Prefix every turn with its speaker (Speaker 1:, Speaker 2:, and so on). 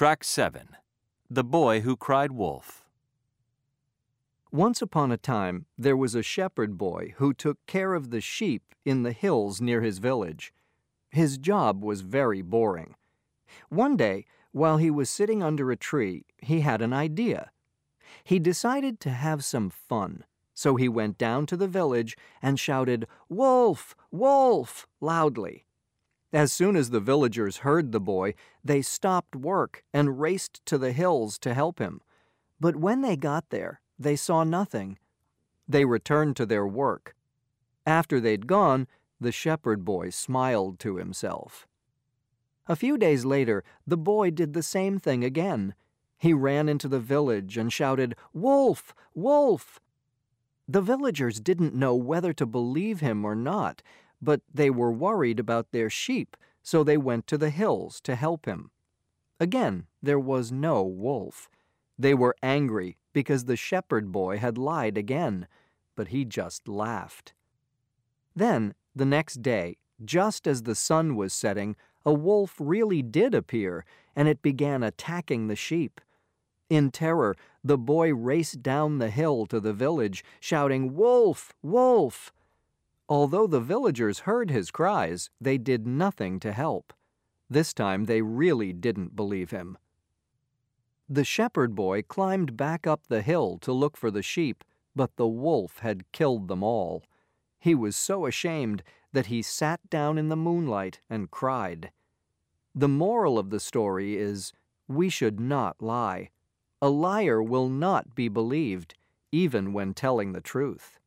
Speaker 1: Track 7 The Boy Who Cried Wolf.
Speaker 2: Once upon a time, there was a shepherd boy who took care of the sheep in the hills near his village. His job was very boring. One day, while he was sitting under a tree, he had an idea. He decided to have some fun, so he went down to the village and shouted, Wolf! Wolf! loudly. As soon as the villagers heard the boy, they stopped work and raced to the hills to help him. But when they got there, they saw nothing. They returned to their work. After they'd gone, the shepherd boy smiled to himself. A few days later, the boy did the same thing again. He ran into the village and shouted, Wolf! Wolf! The villagers didn't know whether to believe him or not, but they were worried about their sheep, so they went to the hills to help him. Again, there was no wolf. They were angry because the shepherd boy had lied again, but he just laughed. Then, the next day, just as the sun was setting, a wolf really did appear, and it began attacking the sheep. In terror, the boy raced down the hill to the village, shouting, Wolf! Wolf! Although the villagers heard his cries, they did nothing to help. This time they really didn't believe him. The shepherd boy climbed back up the hill to look for the sheep, but the wolf had killed them all. He was so ashamed that he sat down in the moonlight and cried. The moral of the story is we should not lie. A liar will not be believed, even when telling the truth.